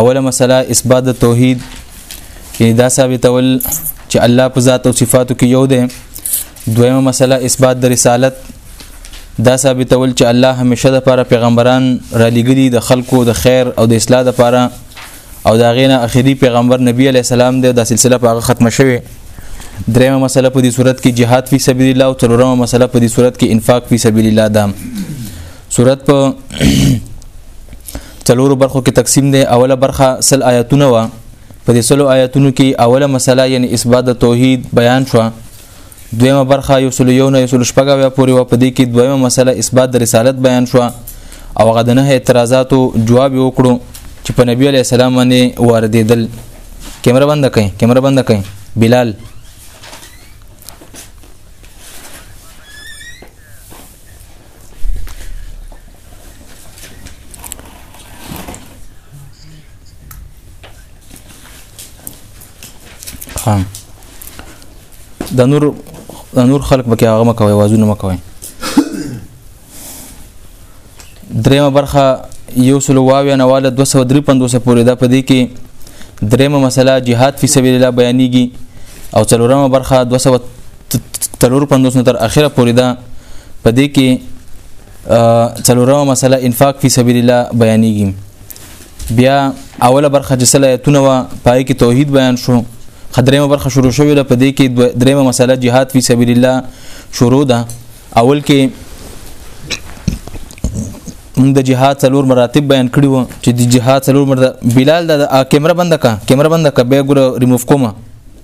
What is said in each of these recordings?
اوله مسله اثبات د توحید یعنی دا ثابتول چې الله په ذات او صفاتو کې یو دی دویمه مسله اثبات د رسالت دا ثابتول چې الله همیشه د پاره پیغمبران را لګري د خلکو د خیر او د اصلاح د پاره او دا غینه اخیری پیغمبر نبی علی السلام دی دا سلسله په هغه ختمه شوه دریمه مسله په دې صورت کې jihad فی سبیل الله او څلورمه مسله په دې صورت کې انفاق فی سبیل الله ده صورت په څلورو برخو کې تقسیم دی اوله برخه سل آیاتونه و په دې سلو آیاتونو کې اوله مسله یعنی اثبات د توحید بیان شو دویمه برخه یو سل یو نه یو سل شپږه بیا پورې و په دې کې دویمه مسله اثبات د رسالت بیان شو او هغه د نه اعتراضاتو جواب وکړو چې په نبی علی السلام باندې واردېدل کیمره بند کړئ کیمره بند کړئ بلال خام د نور د نور خلق به کې هغه مکوي وازونه مکوي دریمه برخه یو سلو واویا نواله 253 پورې دا پدې کې دریمه مسله جهاد فی سبیل الله بیانېږي او څلورمه برخه 200 تلور پندوس نه تر اخره پورې ده په دې کې څلورمه مسله انفاق فی سبیل الله بیانېږي بیا اوله برخه چې صلاحیتونه و پای کې توحید بیان شو خدریمه برخه شروع شوې ده په دې کې دریمه مسله جهاد فی سبیل الله شروع ده اول کې موږ د جهاد څلور مراتب بیان کړی وو چې د جهاد څلور مراتب بلال د کیمره بند کا کیمره بند کا به ګور ریموف کومه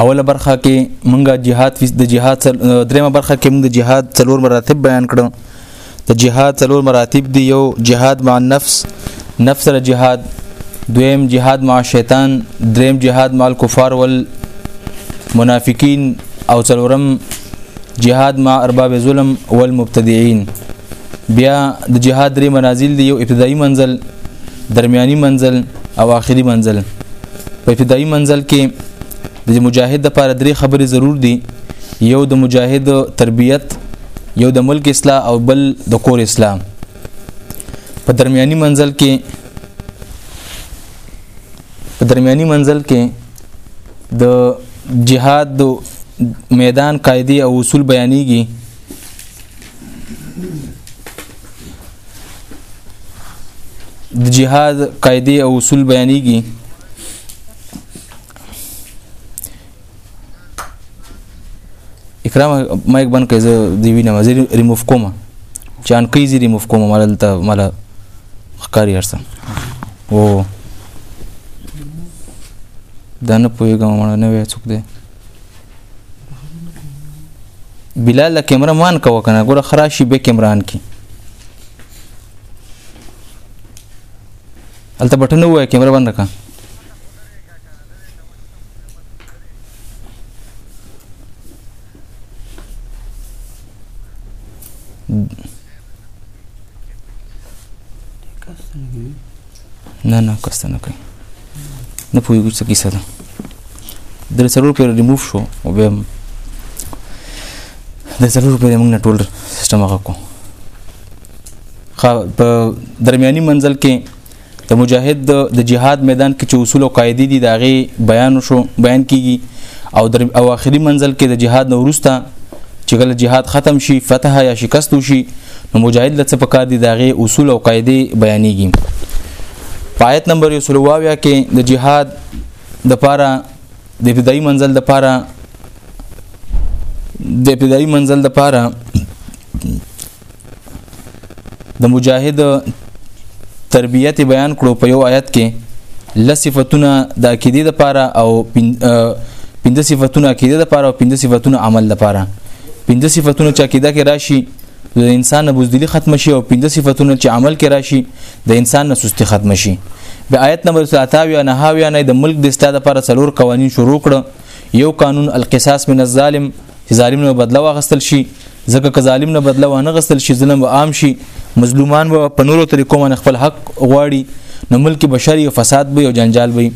اوله برخه کې مونږه جهاد د جهاد دریمه برخه کې مونږ د جهاد څلور مراتب بیان کړو د جهاد څلور مراتب دی یو جهاد مع النفس نفس سره جهاد دویم جهاد مع شیطان دریم جهاد مع الكفار والمنافقین او څلورم جهاد مع ارباب ظلم والمبتدعين بیا د جهاد درې منازل دی یو ابتدایي منزل درمیاني منزل او آخري منزل په ابتدایي منزل کې د مجاهد لپاره درې خبرې ضرور دي یو د مجاهد تربیت یو د ملک اصلاح او بل د کور اصلاح په درمیاني منزل کې په درمیاني منزل کې د جهاد د میدان قاعده او اصول بیانېږي د جهاد قاعده او اصول بیانېږي اکرام مایک بن کړه زه دی وینم زه ریموف کوم چان کوي زه ریموف کوم مال ته مال خکاری ارسم او دا نه پوهېږم مړه نه وی څوک دی بلال له کیمره مان کوه کنه ګوره خراشي به کیمران کی الته بټن وای کیمره بند کا نه نه کسته نه کوي نه پوهېږو څه کیسه ده درې څلور پېره ریموف شو او بیا هم درې څلور پېره موږ نه ټول سیسټم هغه کو په درمیاني منزل کې د مجاهد د جهاد میدان کې چې اصول او قاعده دي دا غي بیان شو بیان کیږي او در او اخري منزل کې د جهاد نورستا چې کله جهاد ختم شي فتح یا شکست شي نو مجاهد لڅ په کار دي داغه اصول او قاعده بیانېږي پایت نمبر 120 کې د جهاد د پاره د ابتدایي منزل د پاره د ابتدایي منزل د پاره د مجاهد تربیت بیان کړو په یو آیت کې لصفتونه د عقیده د پاره او پنځه صفاتونه عقیده د پاره او پنځه صفاتونه عمل د پاره پنځه صفاتونه چې عقیده کې راشي نو د انسان نه بوزدلی ختم شي او پنځه صفاتونه چې عمل کې راشي د انسان نه سستی ختم شي به آیت نمبر 27 نه هاویا نه د ملک د استاد لپاره څلور قوانین شروع کړ یو قانون القصاص من الظالم چې ظالم نه بدله واغستل شي ځکه که ظالم نه بدله وانه غستل شي ظلم به عام شي مظلومان به په نورو طریقو باندې خپل حق غواړي نو ملک بشري فساد به او جنجال به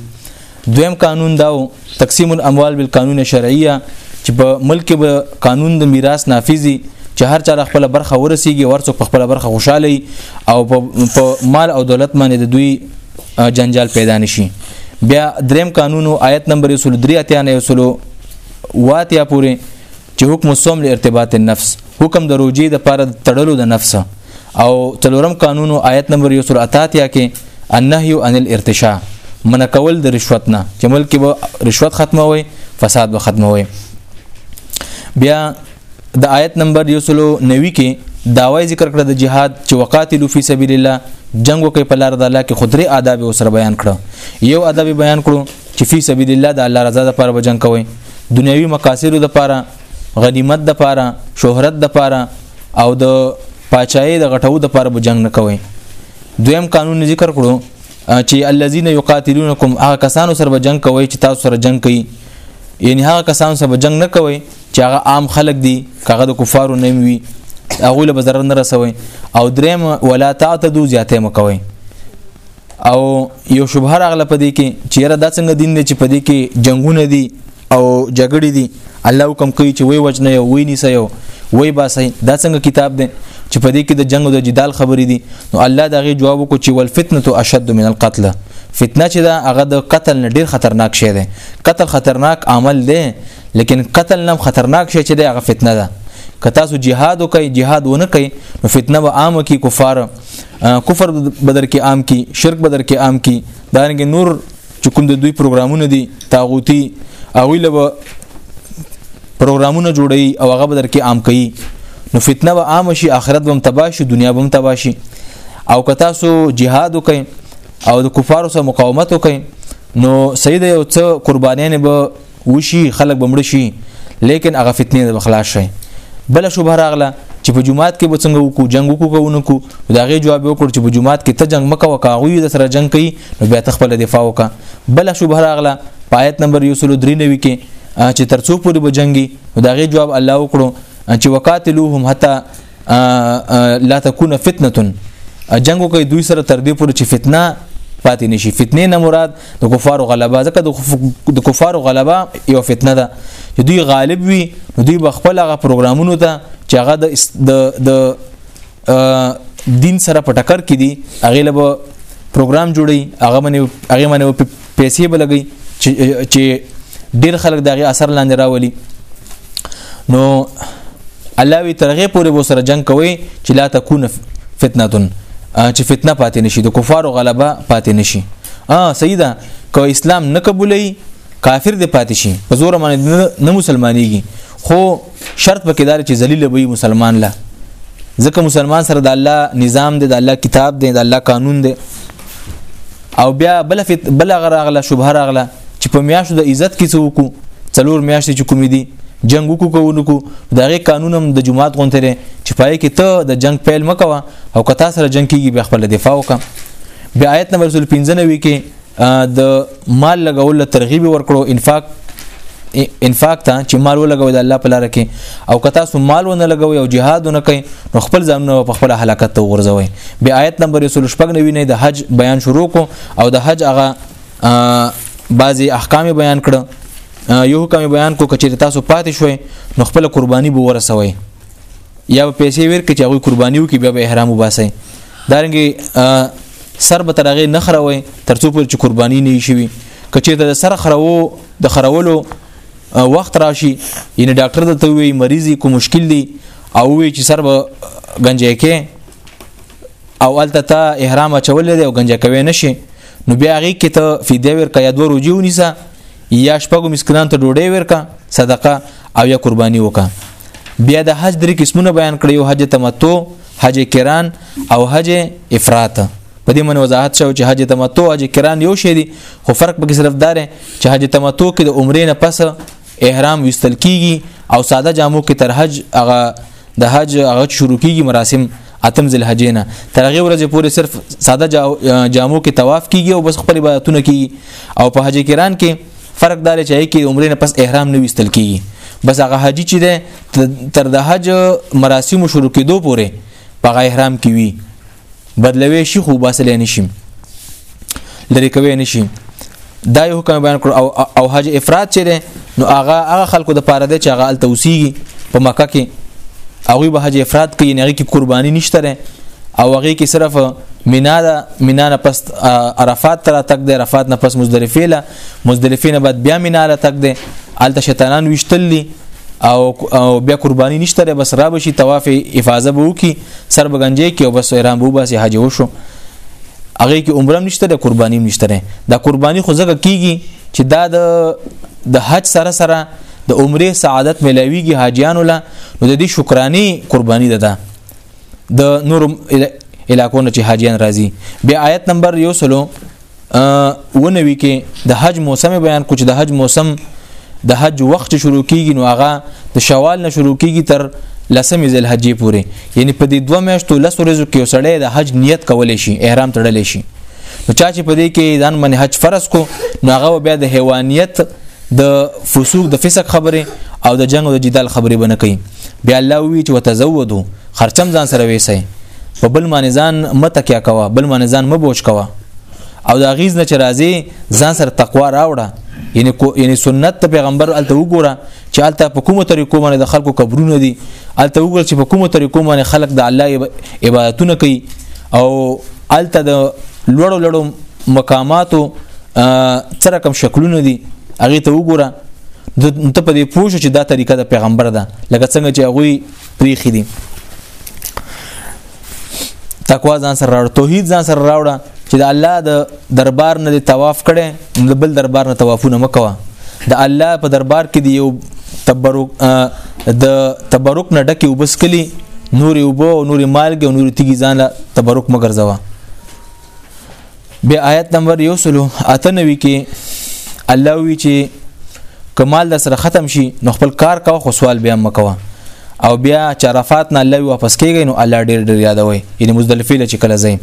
دویم قانون دا و تقسیم الاموال بالقانون شرعیه چې په ملک به قانون د میراث نافذي چې هر چا خپل برخه ورسیږي ورڅو په خپل برخه خوشاله او په مال او دولت باندې د دوی جنجال پیدا نشي بیا دریم قانون آیت نمبر 103 اتیا نه 103 واتیا پورې چې حکم الصوم لارتباط النفس حکم د روجي د پاره تړلو د نفسه او تلورم قانون او آیت نمبر 183 کې النهي عن الارتشاء من کول د رشوت نه چې ملک به رشوت ختموي فساد به ختموي بیا د آیت نمبر 190 کې داوی ذکر کړ د جهاد چې وقاتلو فی سبیل الله جنگ وکي په لار د الله کې خدري آداب وسره بیان کړو یو آداب بیان کړو چې فی سبیل الله د الله رضا لپاره به جنگ کوي دنیوي مقاصد لپاره غنیمت د پاره شهرت د پاره او د پاچای د غټو د پاره به جنگ نه کوي دویم قانون ذکر کړو چې الذين يقاتلونكم هغه کسانو سره به جنگ کوي چې تاسو سره جنگ کوي یعنی هغه کسانو سره به جنگ نه کوي چې هغه عام خلک دي هغه د کفارو نه وي هغه له بازار نه رسوي او دریم ولا تعتدوا زیاته مکوي او یو شبهه راغله په دې کې چې یاره دا څنګه دین دی چې په دې کې جنگونه دي او جګړې دي الله حکم کوي چې وای وجنه یو وای نیسه یو وای باسي دا څنګه کتاب دی چې په دې کې د جنگ او د جدال خبرې دي نو الله دا غي جواب وکړي چې والفتنه اشد من القتل فتنه چې دا هغه د قتل نه ډیر خطرناک شی دی قتل خطرناک عمل دی لیکن قتل نه خطرناک شی چې دا هغه فتنه ده که تاسو جهاد وکړئ جهاد ونه کړئ نو فتنه به عامه کې کفار کفر بدر کې عام کی شرک بدر کې عام کی دا رنګ نور چې کوم د دوی پروګرامونه دي طاغوتی او له پروګرامونه جوړي او هغه بدر کې عام کوي نو فتنه به عام شي آخرت به تباشي دنیا به تباشي او که تاسو jihad وکئ او د کفارو سره مقاومت وکئ نو سید یو څه قربانیان به وشي خلک به مړ شي لیکن هغه فتنې د بخلاص شي بل شوبه راغله چې په جمعات کې به څنګه وکړو جنگ وکړو کوونکو دا غي جواب وکړ چې په جمعات کې ته جنگ مکو کاغوی د سره جنگ کوي نو بیا تخپل دفاع وکا بل شوبه راغله پایت نمبر 193 کې چې ترڅو پورې به جنگي دا غي جواب الله وکړو چې وقاتلوهم حتا لا تكون فتنه جنگو کوي دوی سره تر دې پورې چې فتنه پاتې نشي فتنه نه مراد د کفارو غلبه ځکه د کفارو غلبه یو فتنه ده چې دوی غالب وي نو دوی بخپل هغه پروګرامونو ته چې هغه د د دین سره په ټکر کې دي هغه له پروګرام جوړي هغه باندې هغه باندې پیسې به لګي چې ډیر خلک دغه اثر لاندې راولي نو الله وی ترغه پورې وو سره جنگ کوي چې لا تکون فتنه چې فتنه پاتې نشي د کفارو غلبه پاتې نشي اه سیدا کو اسلام نه قبولې کافر دې پاتې شي په زور باندې نه مسلمانېږي خو شرط پکې دار چې ذلیل وي مسلمان لا ځکه مسلمان سره د الله نظام دی د الله کتاب دی د الله قانون دی او بیا بل فت بل غراغله شوبه راغله چې په میاشتو د عزت کې څوک څلور میاشتې چې کومې دي جنگ وکړو کوونو کو دغه قانون هم د جماعت غونته لري چې پای کې ته د جنگ پیل مکوه او کتا سره جنگ کیږي بیا خپل دفاع وکړه بیا آیت نمبر 95 کې د مال لګول ترغیب ورکړو انفاق انفاق ته چې مال ولګوي د الله په لار کې او کتا سو مال ونه لګوي او جهاد ونه کوي نو خپل ځانونه په خپل هلاکت ته وغورځوي به آیت نمبر 199 نه د حج بیان شروع کو او د حج هغه بعضی احکام بیان کړ یو حکم بیان کو کچې تاسو پاتې شوي نو خپل قرباني به ورسوي یا پیسې ورکړي چې هغه قربانيو کې بیا به احرام وباسي دارنګي سر به ترغه نه خروي ترڅو پر چې قرباني نه شي کچې د سر خرو د خرولو وخت راشي یعنی ډاکټر ته وی مریضي کو مشکل دی او وی چې سر به گنجې کې او الته ته احرام چولې دی او گنجې کوي نشي نو بیا هغه کې ته فدیه ورکا یا دوه روجي ونیسه یا شپږو مسکینان ته ډوډۍ ورکا صدقه او یا قرباني وکا بیا د حج درې قسمونه بیان کړی او حج تمتع حج کران او حج افراط په دې من وضاحت شو چې حج تمتع حج کران یو شی دی خو فرق پکې صرف دار چې حج تمتع کې د عمرې نه پس احرام وستل کیږي او ساده جامو کې تر حج هغه د حج هغه شروع کیږي مراسم اتم ذل حجینا تر هغه ورځې پورې صرف ساده جامو کې طواف کیږي او بس خپل عبادتونه کوي او په حج کران کې فرق دار چې کې عمرې نه پس احرام نه وستل کیږي بس هغه حج چې ده تر د حج مراسم شروع کېدو پورې په احرام کې وي بدلوي شي خو باسلې نشي لري کوي نشي دا یو حکم بیان کړ او او حج افراد چې ده نو هغه هغه خلکو د پاره ده چې هغه ال توسیږي په مکه کې هغه به حج افراد کوي نه کې قرباني نشته او هغه کې صرف مینا ده مینا نه پس عرفات تر تک ده عرفات نه پس مزدلفه مزدلفه نه بعد بیا مینا له تک دی الته شیطانان وشتل دي او بیا قرباني نشته بس را بشي طواف افاظه بو کی سر بغنجه کی او بس احرام بو باسي حج وشو هغه کې عمره نشته ده قرباني نشته دا قرباني خو ځکه کیږي چې دا د د حج سره سره د عمره سعادت ملاویږي حاجیانو له نو د دې شکرانه قرباني ده ده د نور علاقو نه چې حاجیان راځي بیا آیت نمبر یو سلو ونوي کې د حج موسم بیان کوچ د حج موسم د حج وخت شروع کیږي نو هغه د شوال نه شروع کیږي تر لسمې ذل حج پورې یعنی په دې دوه میاشتو لس ورځو کې وسړی د حج نیت کولای شي احرام تړل شي نو چا چې په دې کې ځان باندې حج فرض کو نو هغه بیا د حیوانیت د فسوق د فسق خبره او د جنگ او د جدال خبره بنه کوي بیا الله وی چې وتزودو خرچم ځان سره ویسي په بل باندې ځان متکیا کوه بل باندې ځان مبوج کوه او دا غیز نه چې راځي ځان سره تقوا راوړه یعنی کو یعنی سنت ته پیغمبر الته وګوره چې الته په کومو طریقو باندې د خلکو قبرونه دي الته وګوره چې په کومو طریقو باندې خلک د الله عبادتونه کوي او الته د لوړو لوړو مقاماتو سره کوم شکلونه دي هغه ته وګوره ته په دې پوه شو چې دا طریقه د پیغمبر ده لکه څنګه چې هغه پریخي دي تقوا ځان سره راوړ توحید ځان سره راوړ چې د الله د دربار نه دی طواف کړي د بل دربار نه طوافونه مکوه د الله په دربار کې دی یو تبرک د تبرک نه ډکه وبسکلی نور وبو او نور مالګ او نور تیګی ځان له تبرک مګرځوا به آیت نمبر یو سلو اته نوي کې الله وی چې کمال د سره ختم شي نو خپل کار کوه خو سوال بیا مکوه او بیا چرفات نه الله واپس کیږي نو الله ډیر ډیر یادوي یعنی مزدلفه لچ کله زی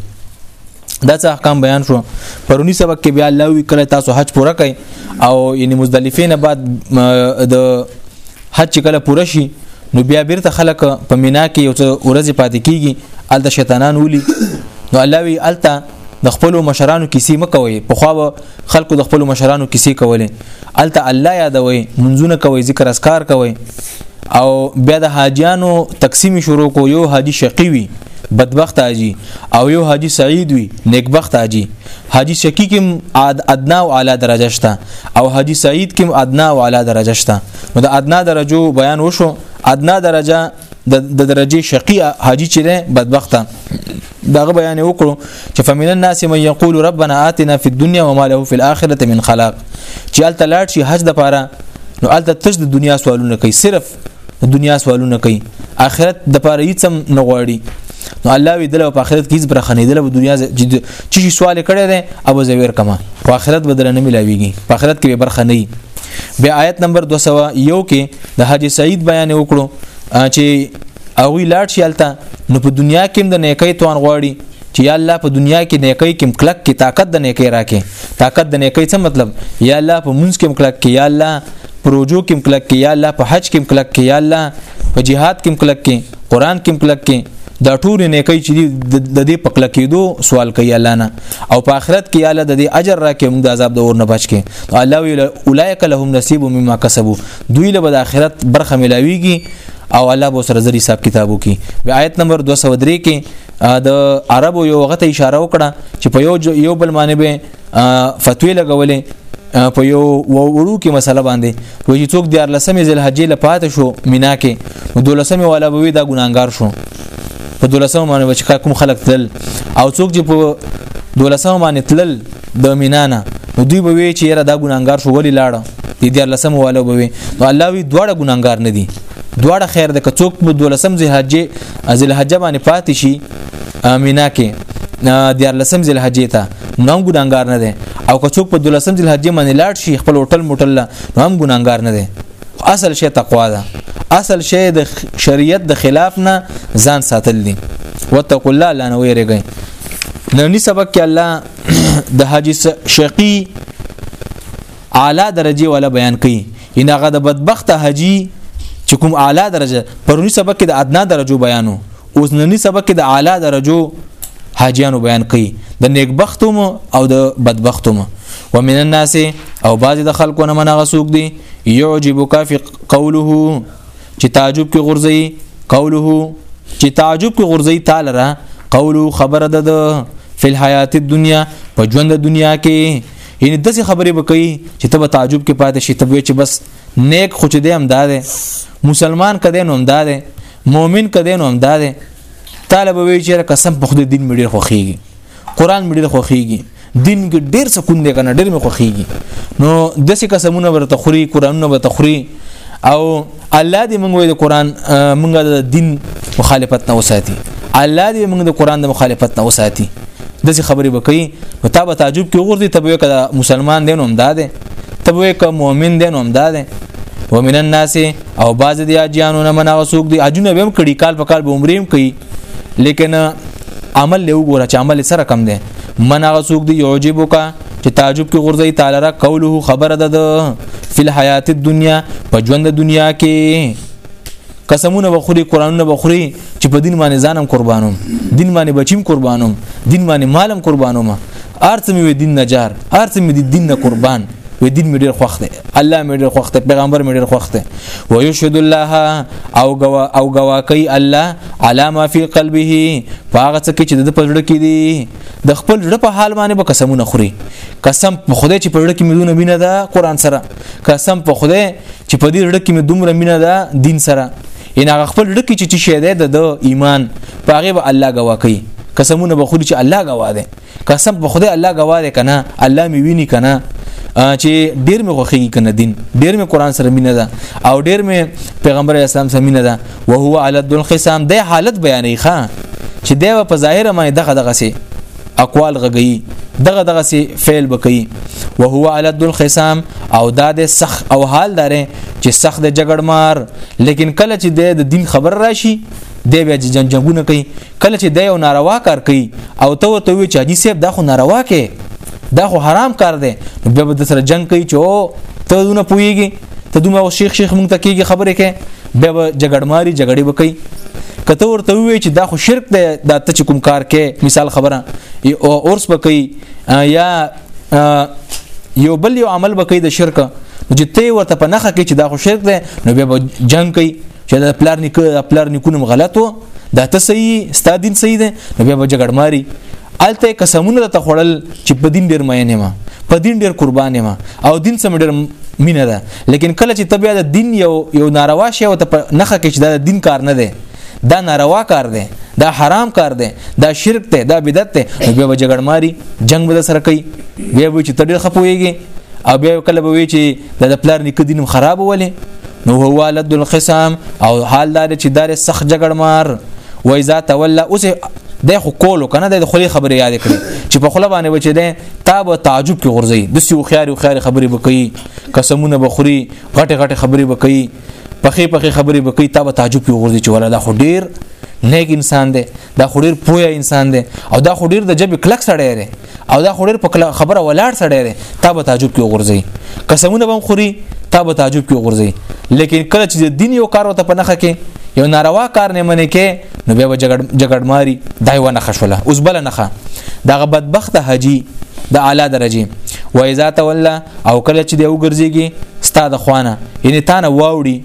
دا څه احکام بیان شو پرونی سبق کې بیا الله وی کله تاسو حج پوره کړئ او یعنی مزدلفه نه بعد د حج چې کله پوره شي نو بیا بیرته خلک په مینا کې یو څه ورځې پاتې کیږي الته شیطانان ولي نو الله وی الته د خپل مشرانو کیسې مکوي په خو خلکو د خپل مشرانو کیسې کولې الته الله یادوي منځونه کوي ذکر اسکار کوي او بیا د حاجیانو تقسیم شروع کو یو حاجی شقی وي بدبخت حاجی او یو حاجی سعید وي نیکبخت حاجی حاجی شقی کوم ادنا او اعلی درجه شته او حاجی سعید کوم ادنا او اعلی درجه شته نو د ادنا درجو بیان وشو ادنا درجه د درجه شقی حاجی چې ده بدبخته دغه بیان وکړو چې فمن الناس من یقول ربنا آتنا فی الدنیا وما له فی الاخره من خلاق چې ال تلاړ شي حج د پاره نو ال تش د دنیا سوالونه کوي صرف د دنیا سوالونه کوي اخرت د پاره هیڅ نه غواړي نو الله وی دل په اخرت کې هیڅ برخه نه دل په دنیا چې شي سوال کړی دی ابو زویر کما په آخرت بدل نه ملاويږي په آخرت کې برخه نه وي بیا آیت نمبر 201 کې د حاجی سعید بیان وکړو چې هغه لاړ شي الته نو په دنیا کې د نیکۍ توان غواړي چې یا الله په دنیا کې نیکۍ کې مکلک کې طاقت د نیکۍ راکې طاقت د نیکۍ څه مطلب یا الله په منځ کې مکلک کې یا الله پروژو کې کلک کې یا الله په حج کې کلک کې یا الله په جهاد کې کلک کې قران کې کلک کې دا ټول نه کوي چې د دې په کلک کېدو سوال کوي الله نه او په آخرت کې الله د دې اجر راکې موږ د عذاب د اور نه بچ کې الله ویل اولایک لهم نصیب مما کسبوا دوی له د آخرت برخه ملاويږي او الله به سره زری حساب کتابو کې بیا آیت نمبر 203 کې د عربو یو غته اشاره وکړه چې په یو یو بل معنی به فتوی لګولې په یو وړو کې مسله باندې وای چې څوک دیار لسمې ذل حجې لپات شو مینا کې دولسمې والا به وي دا ګناګار شو په دولسمه باندې وچ کوم خلک تل او څوک چې په دولسمه باندې تل د مینا نه دوی به وی چې یاره دا ګناګار شو ولی لاړه دې دیار لسمه والا به وي نو الله وی دواړه ګناګار نه دي دواړه خیر د کڅوک په دولسم ذل حجې ذل حجې باندې پاتې شي مینا کې دیار لسم ذل حجې ته نو هم ګناګار نه دی او که څوک په دولسم ذل حجې باندې لاړ شي خپل هوټل موټل نو هم ګناګار نه دی اصل شی تقوا ده اصل شی د شریعت د خلاف نه ځان ساتل دي وتقوا الله لانه ویریږي نننی سبق کې الله د حاج شقی اعلی درجه ولا بیان کړي ان هغه د بدبخت حاجی چې کوم اعلی درجه پرونی سبق کې د ادنا درجه بیانو اوس نننی سبق کې د اعلی درجو حاجیانو بیان کړي د نیکبختوم او د بدبختوم ومن الناس او بعض د خلکو نه منغه سوق دي يعجبك في قوله چې تعجب کې غرزي قوله چې تعجب کې غرزي تعالی را قوله خبره ده فل حیات الدنیا په ژوند د دنیا کې یعنی داسې خبرې وکړي چې ته به تعجب کې پاتې شې ته به چې بس نیک خو چې دې هم داده مسلمان کده نو هم داده مؤمن کدی نو هم دا دی طالب وی چې قسم په خدای دین مې ډیر خوخیږي قران مې ډیر خوخیږي دین کې ډیر سکون دی کنه ډیر مې خوخیږي نو دسې قسمونه ورته خوري قرانونه ورته خوري او الله دې موږ د قران موږ د دین مخالفت نه وساتي الله دې موږ د قران د مخالفت نه وساتي دغه خبرې وکړي نو تا به تعجب کې وګورځي ته به کړه مسلمان دین هم داده ته به کړه مؤمن دین هم داده ومن الناس او بعض د حاجیانو نه منغه سوق دي اجونه به هم کړي کال په کال به عمرې هم کوي لیکن عمل له وګوره چې عمل سره کم دی منغه سوق دي یعجبک چې تعجب کې غورځي تعالی را قوله خبره ده فل حیات الدنیا په ژوند د دنیا کې قسمونه بخوري قرانونه بخوري چې په دین باندې ځانم قربانوم دین باندې بچیم قربانوم دین باندې مالم قربانوم ارڅ مې دین نجار ارڅ مې دین نه قربان وې دین مې ډیر خوښ دی الله مې ډېر خوښ دی پیغمبر مې ډېر خوښ دی ويشهد الله او غوا او غوا کوي الله علامه فی قلبه فاغه څه کې چې د پزړه کې دی د خپل ځړه په حال باندې به قسمونه خوري قسم په خوده چې پزړه کې مدونه مینه ده قران سره قسم په خوده چې په دې ځړه کې مدومره مینه ده دین سره ان هغه خپل ځړه کې چې شه ده د ایمان پاغه به الله غوا کوي قسمونه به خوري چې الله غوا ده قسم په خدای الله گواه دی کنه الله می ویني کنه چې ډیر مې خوخیږي کنه دین ډیر مې قران سره مینه ده او ډیر مې پیغمبر اسلام سره مینه ده او هو علی الخصام د حالت بیانې ښا چې دی په ظاهر باندې دغه دغه سي اقوال غږی دغه دغه سي فعل بکئی او هو علی الخصام او دا د سخ او حال داره چې سخت د جګړمار لیکن کله چې د دین خبر راشي دی بیا جنجګونه کوي کله چې د یو ناروا کار کوي او ته ورته وی چې حاجی صاحب دا خو ناروا کې دا خو حرام کار دی بیا به سره جنگ کوي چې او ته دونه پويږي ته دومره شیخ شیخ مونږ ته کیږي خبره کې بیا به جګړماري جګړې وکړي کته ورته وی چې دا خو شرک دی دا ته چې کوم کار کې مثال خبره او اورس بکې یا یو بل یو عمل بکې د شرک چې ته ورته په نخه کې چې دا خو شرک دی نو بیا به جنگ کوي چې د پلار نیکه د پلار نیکونم غلطو دا ته صحیح ستا دین صحیح دی نو بیا به جګړه ماری الته قسمونه ته خړل چې په دین ډیر مې نه ما په دین ډیر قربان ما او دین سم ډیر مینه ده لیکن کله چې تبیا د دین یو یو ناروا شی او ته نخه کې چې دا دین کار نه دی دا ناروا کار دی دا حرام کار دی دا شرک دی دا بدعت دی نو بیا به جګړه ماری جنگ به سره کوي بیا به چې تډیر خپويږي او بیا کله به وی چې د پلار نکدینم خراب ولې نو هو لد الخصام او حال دار چې دار سخت جګړ مار و اذا تولى اوس د خو کولو کنه د خولي خبره یاد کړی چې په خله باندې بچی دی تا به تعجب کې غورځي د سیو خياري خياري خبرې بکئی قسمونه بخوري غټه غټه خبرې بکئی پخې پخې خبرې بکئی تا به تعجب کې غورځي چې ولا دا خو ډیر نیک انسان دی دا خو ډیر پوهه انسان دی او دا خو ډیر د جبې کلک سړی دی او دا خو ډیر په خبره ولاړ سړی دی تا به تعجب کې وغورځي قسمونه به خوري تا به تعجب کې وغورځي لیکن کله چې د دین یو کار وته په نخه کې یو ناروا کار نه منې کې نو بیا به جګړ جګړماري دای ونه خښوله اوس بل نخه دغه بدبخت حاجی د اعلی درجه و اذا تولى او کله چې دی وګرځيږي ستاد خوانه یعنی تانه واوړي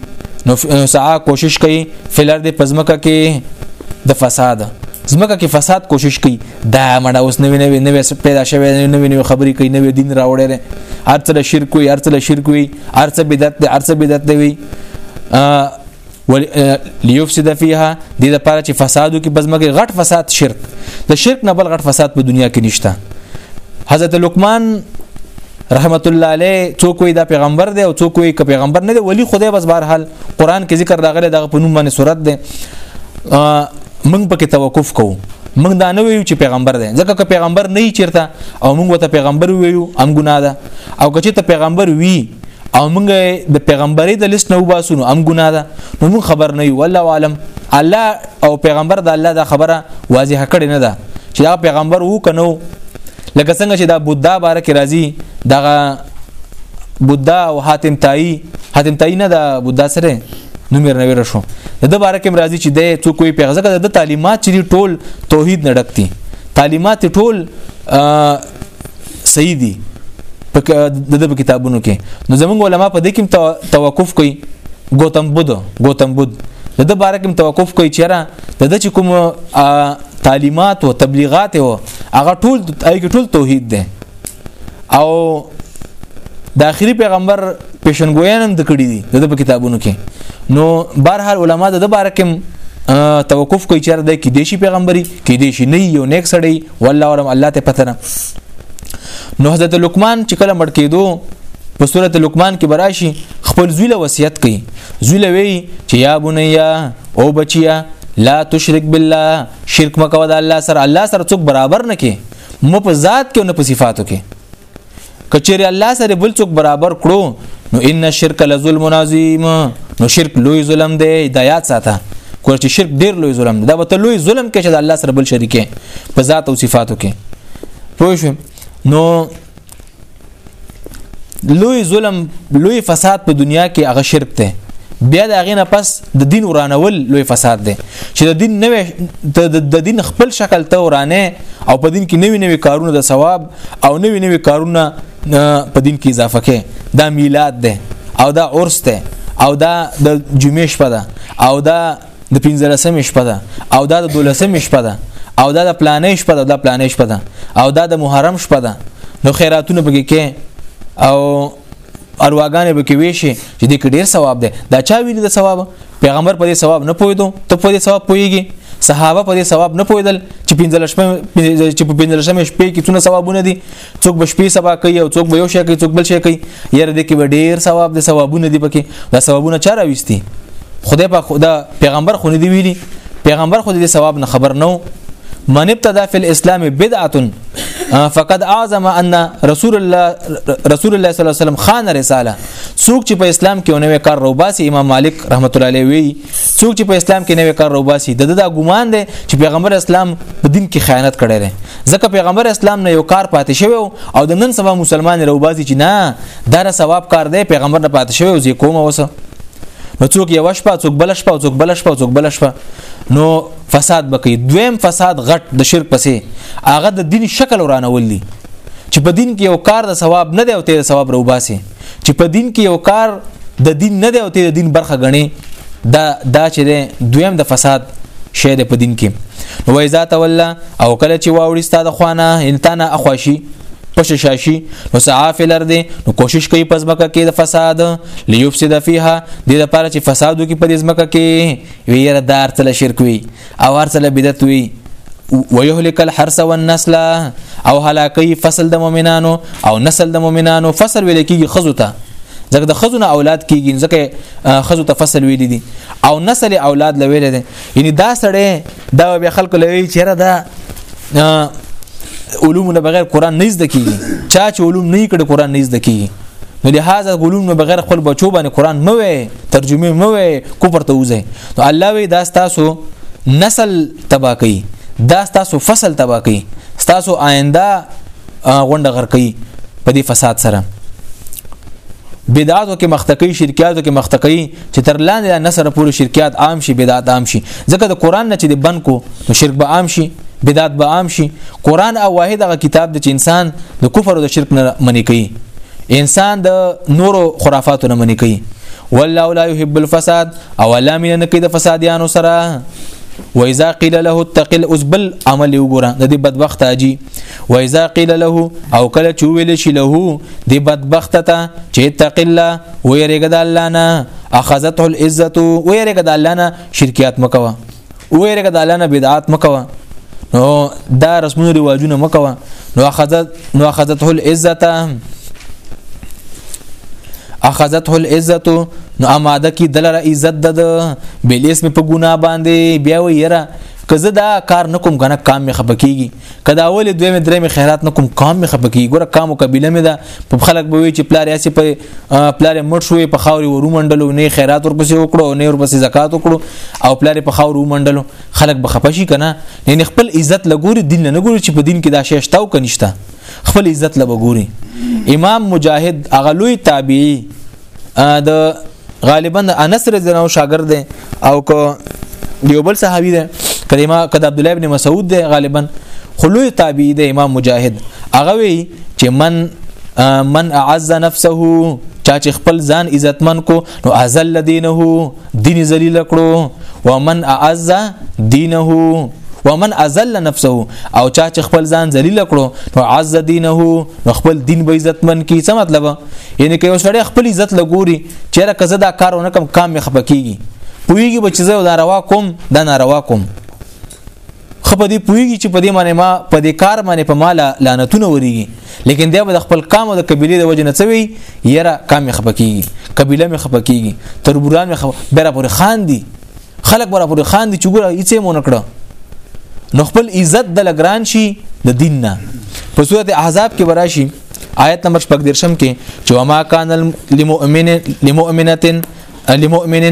نو سعا کوشش کوي فلر د پزمکه کې د فساد زمکه کې فساد کوشش کوي دا مړه اوس نوې نوې نوې پیدا شوه نوې نوې خبرې کوي نوې دین راوړی دی ارڅ له شرک وي ارڅ له شرک وي ارڅ بدعت دی ارڅ بدعت دی وي ول ليفسد فيها د دې لپاره چې فسادو کې بزمګي غټ فساد شرک د شرک نه بل غټ فساد په دنیا کې نشته حضرت لقمان رحمت الله علیه څوک وي دا پیغمبر دی او څوک وي ک پیغمبر نه دی ولی خدای بس بهر حال قران کې ذکر راغلی دا په نوم باندې صورت دی موږ پکې توقف کوو موږ دا نه ویو چې پیغمبر دی ځکه که پیغمبر نه یې چیرته او موږ ته پیغمبر ویو هم ګناه ده او که چې ته پیغمبر وی او موږ د پیغمبري د لیست نه وباسو نو هم ګناه ده نو موږ خبر نه یو والله عالم الله او پیغمبر د الله دا خبره واضحه کړې نه ده چې دا پیغمبر وو کنو لکه څنګه چې دا بودا باره کې راځي دغه بودا او حاتم تایی حاتم تایی نه دا بودا سره نو مې رنوي شو د د باره کې راځي چې د څوک وي پیغزه کړه د تعلیمات چې ټول توحید نه ډکتي تعلیمات ټول صحیح دي په د کتابونو کې نو زمونږ علما په دې کې توقف کوي ګوتم بود ګوتم بود د د باره کې توقف کوي چې را د د چې کوم تعلیمات او تبلیغات او هغه ټول هغه ټول توحید ده او د اخري پیغمبر پیشنګویان هم د کړی دي د کتابونو کې نو بهرحال علما د باره کې توقف کوي چې د کې دیشي پیغمبري کې دیشي نه یو نیک سړی والله ورم الله ته پته نه نو حضرت لقمان چې کله مړ کېدو په سورته لقمان کې براشي خپل زوی له وصیت کوي زوی له وی چې یا بنیا او بچیا لا تشرک بالله شرک مکو د الله سره الله سره څوک برابر نه کې مو په ذات کې او نه په صفاتو کې کچېری الله سره بل څوک برابر کړو نو ان الشرک لظلم عظیم نو شرک لوی ظلم دی د یاد ساته کور چې شرک ډیر لوی ظلم دی دا به ته لوی ظلم کې چې د الله سره بل شریکې په ذات او صفاتو کې پوه شو نو لوی ظلم لوی فساد په دنیا کې هغه شرک دی بیا د هغې نه پس د دین ورانول لوی فساد دی چې د دین نوې د دین خپل شکل ته ورانه او په دین کې نوې نوې کارونه د ثواب او نوې نوې کارونه په دین کې اضافه کې دا میلاد دی او دا عرس دی او دا د جمعې شپه ده او دا د 15مې شپه ده او دا د 12مې شپه ده او دا د پلانې شپه ده دا پلانې شپه ده او دا د محرم شپه ده نو خیراتونه پکې کې او ارواګانې به کې ویشي چې د ډیر ثواب ده دا چا ویل د ثواب پیغمبر په دې ثواب نه پویدو ته په دې ثواب پویږي صحابه په دې ثواب نه پویدل چې 15 شپه چې په 15 شپه کې څونه ثوابونه دي څوک به شپې سبا کوي او څوک به یو شي کوي څوک بل شي کوي یره دې کې ډیر ثواب دي ثوابونه دي پکې دا ثوابونه چاره وستي خدای په خدا پیغمبر خو نه دی ویلي پیغمبر خو دې ثواب نه خبر نو من ابتدا فی الاسلام بدعه فقد اعظم ان رسول الله رسول الله صلی الله علیه وسلم خان رساله څوک چې په اسلام کې اونوي کار روباسي امام مالک رحمت الله علیه وی څوک چې په اسلام کې نوې کار روباسي د دا ګومان دی چې پیغمبر اسلام په دین کې خیانت کړی دی ځکه پیغمبر اسلام نه یو کار پاتې شوی او د نن سبا مسلمان روباسي چې نه دا را ثواب کار دی پیغمبر نه پاتې شوی او زه کوم اوسه نو څوک یو شپه څوک بل شپه څوک بل شپه څوک بل شپه نو فساد بکی دویم فساد غټ د شرک پسې هغه د دین شکل ورانول دي چې په دین کې یو کار د ثواب نه دی او ته د ثواب روباسي چې په دین کې یو کار د دین نه دی او ته د دین برخه غني دا دا چې دویم د فساد شی دی په دین کې نو وایزا تولا او کله چې واوړي ستاده خوانه انتانه اخواشي پښه شاشي نو صحاف لر دي نو کوشش کوي پس مکه کې د فساد ليفسد فيها د لپاره چې فسادو کې په دې مکه کې ویره دار تل شرک وي او هر څه له بدعت وي ويهلك الحرث والنسل او هلاکي فصل د مؤمنانو او نسل د مؤمنانو فصل ویل کیږي خزو ته ځکه د خزو نه اولاد کیږي ځکه خزو ته فصل ویل دي او نسل اولاد لویل دي یعنی دا سړی دا به خلکو لوي چیرې دا علوم نه بغیر قران نه زده کیږي چا چې علوم نه کړي قران نه زده کیږي نو لهدا علوم نه بغیر خپل بچو باندې قران مو وي ترجمه مو وي کوپر ته وځي نو الله وی دا تاسو نسل تبا کوي دا تاسو فصل تبا کوي تاسو آینده غونډه غر کوي په دې فساد سره بدعاتو کې مختکی شرکیاتو کې مختکی چې تر لاندې نسره پورې شرکیات عام شي بدعات عام شي ځکه د قران نه چې د بن کو نو شرک به عام شي بدعت به عام شي قران او واحد هغه کتاب د انسان د کفر او د شرک نه منې کوي انسان د نورو خرافاتو نه منې کوي والله لا يحب الفساد او الله مين نه کوي د فسادیانو سره و اذا قيل له اتقل ازبل عمل وګوره د دې بدبخت اجي و اذا قيل له او کله چې ویل شي له دې بدبخت ته چې اتقل و يرګد الله نه اخذته العزه و يرګد الله نه شرکيات مکوه ویرګه د الله نه بدعات مکوه نو دا رسمونو رواجونه مکوه نو اخذت نو اخذته العزت اخذته العزت نو اماده کی دلر عزت د بل اسم په ګنا باندې بیا ویره کزه دا کار نکوم کنه کام مخ بکیږي کدا اول دوی مې درې مې خیرات نکوم قام مې خپکی ګوره قام او قبيله مې ده په خلک به وی چې پلار یې په پلار مړ شوې په خاوري ورو منډلو نه خیرات ورپسې وکړو نه ورپسې زکات وکړو او پلار په خاورو منډلو خلک به خپشي کنه یعنی خپل عزت لګوري دین نه ګوري چې په دین کې دا شی شته او کنيشته خپل عزت لګوري امام مجاهد اغلوی تابعی د غالبا د انس رضی الله شاګرد دی او کو یو بل صحابي دی کله ما کله عبد الله ابن مسعود دی غالبا خلوی تابعی دی امام مجاهد هغه وی چې من من اعز نفسه چا چې خپل ځان عزتمن کو نو ازل دینه دین ذلیل کړو ومن اعز دینه ومن ازل نفسه او چا چې خپل ځان ذلیل کړو نو عز دینه نو خپل دین به عزتمن کی څه مطلب یعنی که یو سړی خپل عزت لګوري چیرې کزه دا کارونه کم کام مخ پکېږي پویږي بچ زه دا روا کوم دا ناروا کوم خو په دې پوهیږي چې په دې باندې ما په دې کار باندې په مال لعنتونه وریږي لیکن دی به د خپل قام او د قبيله د وجه نه څوي یره قام خپکیږي قبيله مې خپکیږي تربوران مې خپ بره پر خان دي خلک بره پر خان دي چې ګوره هیڅ مو نکړه نو خپل عزت د لګران شي د دین نه په صورت احزاب کې براشي آیت نمبر 15 درشم کې چې وما کان للمؤمن للمؤمنه للمؤمن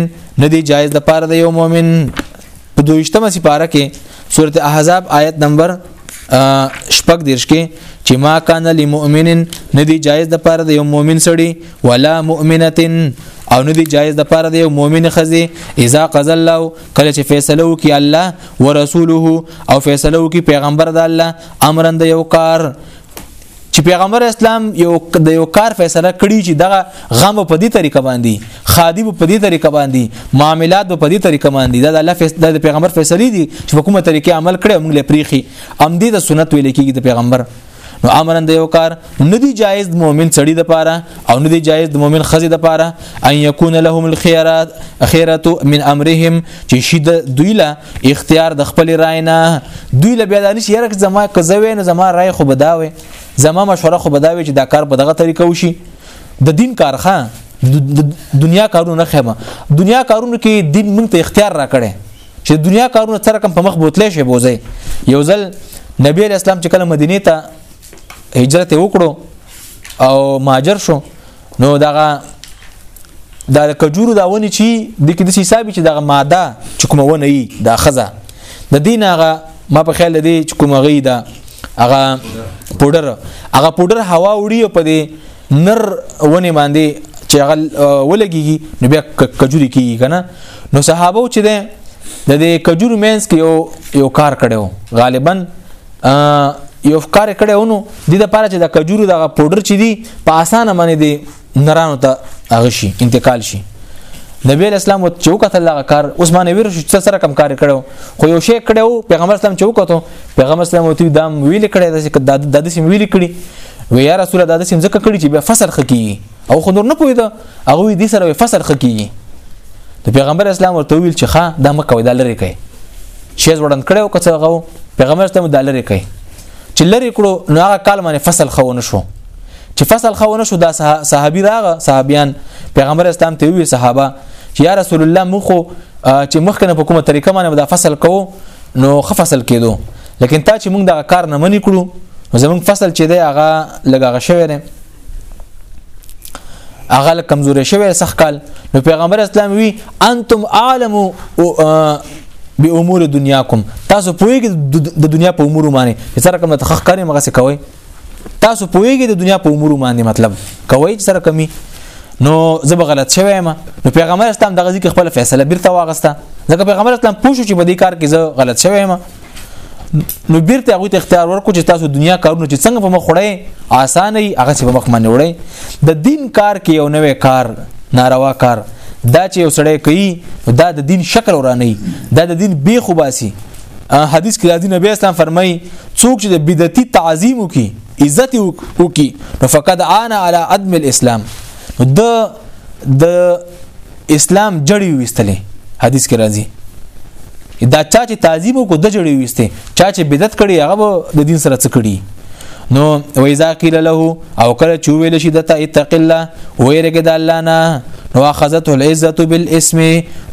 ندي جائز د پاره د یو مؤمن په دویشتمه سپاره کې سورته احزاب آیت نمبر شپږ دیرش کې چې ما کان للمؤمن ندی جایز د پاره د یو مؤمن سړی ولا مؤمنه او ندی جایز د پاره د یو مؤمن خزي اذا قضى الله کله چې فیصله وکي الله ورسوله او فیصله وکي پیغمبر د الله امرند یو کار چې پیغمبر اسلام یو د یو کار فیصله کړی چې دغه غم په دې طریقه باندې خادي په دې طریقه باندې معاملات په دې طریقه باندې دا د الله فیصله د پیغمبر فیصله دي چې په کومه طریقې عمل کړي موږ لپاره پریخي ام دې د سنت ویل کېږي د پیغمبر نو امرن د یو کار نه دی جایز د مؤمن سړی د پاره او نه دی جایز د مؤمن خزې د پاره ان یکون لهم الخيرات خیرت من امرهم چې شي د دوی له اختیار د خپل رائے نه دوی له بیا د نشي هر زما کزوي نه زما رائے خو بداوي زما مشوره خو بداوي چې دا کار په دغه طریقه وشي د دین کارخه دنیا کارونه نه خېمه دنیا کارونه کې دین موږ ته اختیار را کړي چې دنیا کارونه تر کوم په مخ بوتلې شي بوزي یو ځل نبی اسلام چې کله مدینه ته هجرت وکړو او ماجر شو نو دغه دا کجورو دا ونی چی د کې د حساب چې دغه ماده چې کومه ونه ای دا خزه د دین هغه ما په خیال دی چې کومه غي دا هغه پودر هغه پودر هوا وړي په دې نر ونی باندې چې هغه ولګي نو بیا کجوري کیږي کنه نو صحابه چې ده د دې کجور مینس کې یو یو کار کړو غالبا یو ښکار کړي ونو د لپاره چې د کجورو دغه پودر چې دی په اسانه باندې دی نرانو ته هغه شي انتقال شي نبی اسلام او چوکته لغه کار اوس باندې ویره شو چې سره کم کار کړو خو یو شی کړو پیغمبر اسلام چوکته پیغمبر اسلام وتی دا ویل کړي د داسې ویل کړي وی یا رسول الله د داسې ځکه کړي چې بیا فصل خکی او خو نور نه پوي دا هغه دې سره فصل خکېږي د پیغمبر اسلام ورته ویل چې ښا دا مکه ودا لري کوي شیز وړاند کړو که څه غو پیغمبر اسلام دا لري کوي چې لري کړو نو هغه کال باندې فصل خو نه شو چې فصل خو نه شو دا صحابي راغه صحابيان پیغمبر اسلام ته وی صحابه چې یا رسول الله مخ چې مخکنه په کومه طریقه باندې دا فصل کوو نو خ فصل کېدو لکن تا چې موږ دا کار نه منې کړو زموږ فصل چې دی هغه لګغه شوی دی اغل کمزوري شوی سخ کال نو پیغمبر اسلام وی انتم عالم به امور دنیاکم تاسو پوهیږئ د دنیا په امور باندې سره کوم تخخ کاری مغه څه کوي تاسو پوهیږئ د دنیا په امور باندې مطلب کوي سره کمی نو زه به غلط شوی ما نو پیغمبر اسلام دغه ځکه خپل فیصله بیرته واغسته ځکه پیغمبر اسلام پوښتنه چې په دې کار کې زه غلط شوی ما نو بیرته هغه ته اختیار ورکو چې تاسو دنیا کارونه چې څنګه په مخ وړئ اسانه ای هغه چې په مخ باندې وړئ د دین کار کې یو نوې کار ناروا کار دا چې یو سړی کوي دا د دین شکل ورانه دا د دین بی خوباسي حدیث کې راځي نبی اسلام فرمایي څوک چې د بدعتي تعظیم وکي عزت وکي نو فقد عانى على عدم الاسلام د د اسلام جړی وستلې حدیث کې راځي دا چا چې تعظیم کو د جړی وسته چا چې بدعت کړي هغه د دین سره څه کړي نو وایذا قیل له او کله چې ویل شي دته اتق الله ويرګه د الله نه نو اخذته العزه بالاسم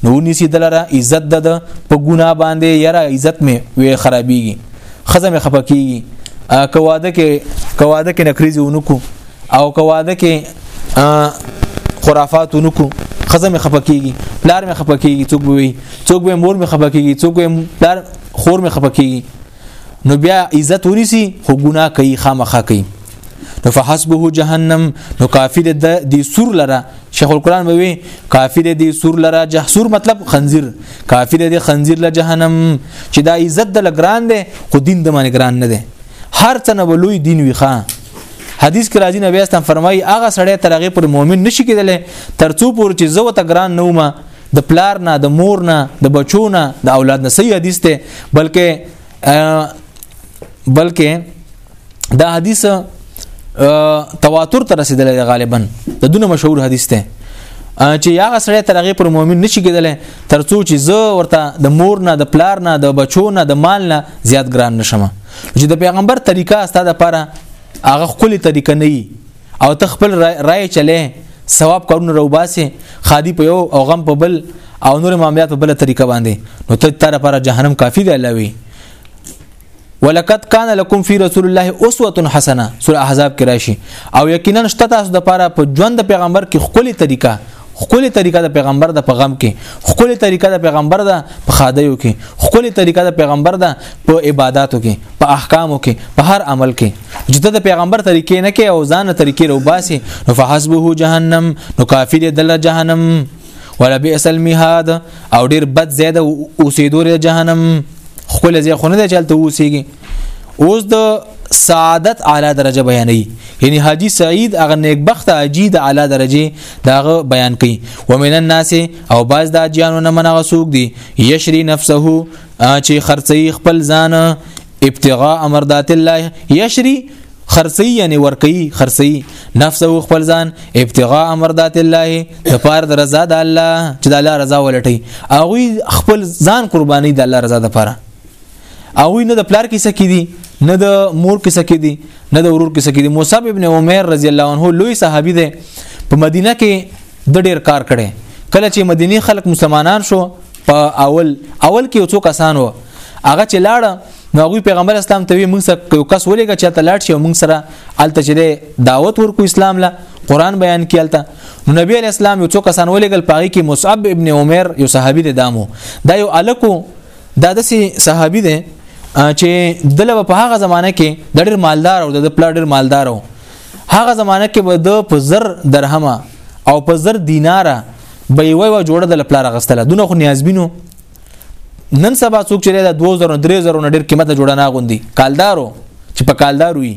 نو نسی دلره عزت د په ګنا باندې یره عزت می وی خرابيږي خزم خپکیږي کواده کې کواده کې نکریزي ونکو او که واده کې خرافات نکو خزه مې خپکیږي پلار مې خپکیږي څوک وي څوک به مور مې خپکیږي څوک به پلار خور مې خپکیږي نو بیا عزت ورسی خو ګناه کوي خامخا کوي نو فحسبه جهنم نو کافی د دې سور لره شیخ القران به وی کافی د دې سور لره جهسور مطلب خنزیر کافی د خنزیر له جهنم چې دا عزت د لګران دی خو دین د باندې ګران نه دی هر څنه ولوی دین وی خان حدیث کې راځي نبی اسلام فرمایي هغه سړی تر هغه پر مؤمن نشي کېدل ترڅو پور چې زو ته ګران نه ومه د پلار نه د مور نه د بچو نه د اولاد نه صحیح حدیث ته بلکې بلکې دا حدیث تواتر ته رسیدلی دی غالبا د دونه مشهور حدیث ته چې هغه سړی تر هغه پر مؤمن نشي کېدلی ترڅو چې زه ورته د مور نه د پلار نه د بچو نه د مال نه زیات ګران نشم چې د پیغمبر طریقه ستاسو لپاره هغه خپل طریقه نه وي او ته خپل رائے چلے ثواب کارونه روباسي خادي په یو او غم په بل او نور معاملات په بل طریقه باندې نو ته تر لپاره جهنم کافی دی الله وی ولقد كان لكم في رسول الله اسوه حسنه سوره احزاب کې راشي او یقینا شته تاسو د لپاره په ژوند پیغمبر کې خولي طریقه خپل طریقه د پیغمبر د پیغام کې خپل طریقه د پیغمبر د په خادیو کې خپل طریقه د پیغمبر د په عبادتو کې په احکامو کې په هر عمل کې جته د پیغمبر طریقې نه کې او ځان طریقې رو باسي نو فحسبه جهنم نو کافی دی دل جهنم ولا بئس المهاد او ډیر بد زیاده اوسېدو جهنم خپل ځای خونه د چلته اوسېږي اوس د سعادت اعلی درجه بیانې یعنی حاجی سعید هغه نیکبخت حاجی د اعلی درجه داغه بیان کړي ومن الناس او باز د اجیانو نه منغه سوق دي یشری نفسه چې خرڅي خپل ځان ابتغاء امردات الله یشری خرڅي یعنی ورکي خرڅي نفسه خپل ځان ابتغاء امردات الله د پاره د رضا د الله چې د الله رضا ولټي او خپل ځان قرباني د الله رضا د پاره هغه نه د پلار کیسه کې دي نه د مور کیسه کې دي نه د ورور کیسه کې دي مصعب ابن عمر رضی الله عنه لوی صحابي دی په مدینه کې د ډیر کار کړي کله چې مدینی خلک مسلمانان شو په اول اول کې یو څو کسان و هغه چې لاړه نو هغه پیغمبر اسلام ته وی موږ سره یو کس ولېګه چې ته لاړ شې موږ سره الته چې دعوت ورکو اسلام له قران بیان کیلته نو نبی علی اسلام یو څو کسان ولېګل پاږي کې مصعب ابن عمر یو صحابي د دامو دا یو الکو دا د صحابي دی چې دله په هغه زمانه کې د ډېر مالدار او د پلا ډېر مالدار او هغه زمانه کې به د په زر درهمه او په زر دیناره به یو یو جوړه د پلا راغستله دونه خو نیازبینو نن سبا څوک چې د 2000 3000 نه ډېر قیمته جوړه نه غوندي کالدارو چې په کالدار وي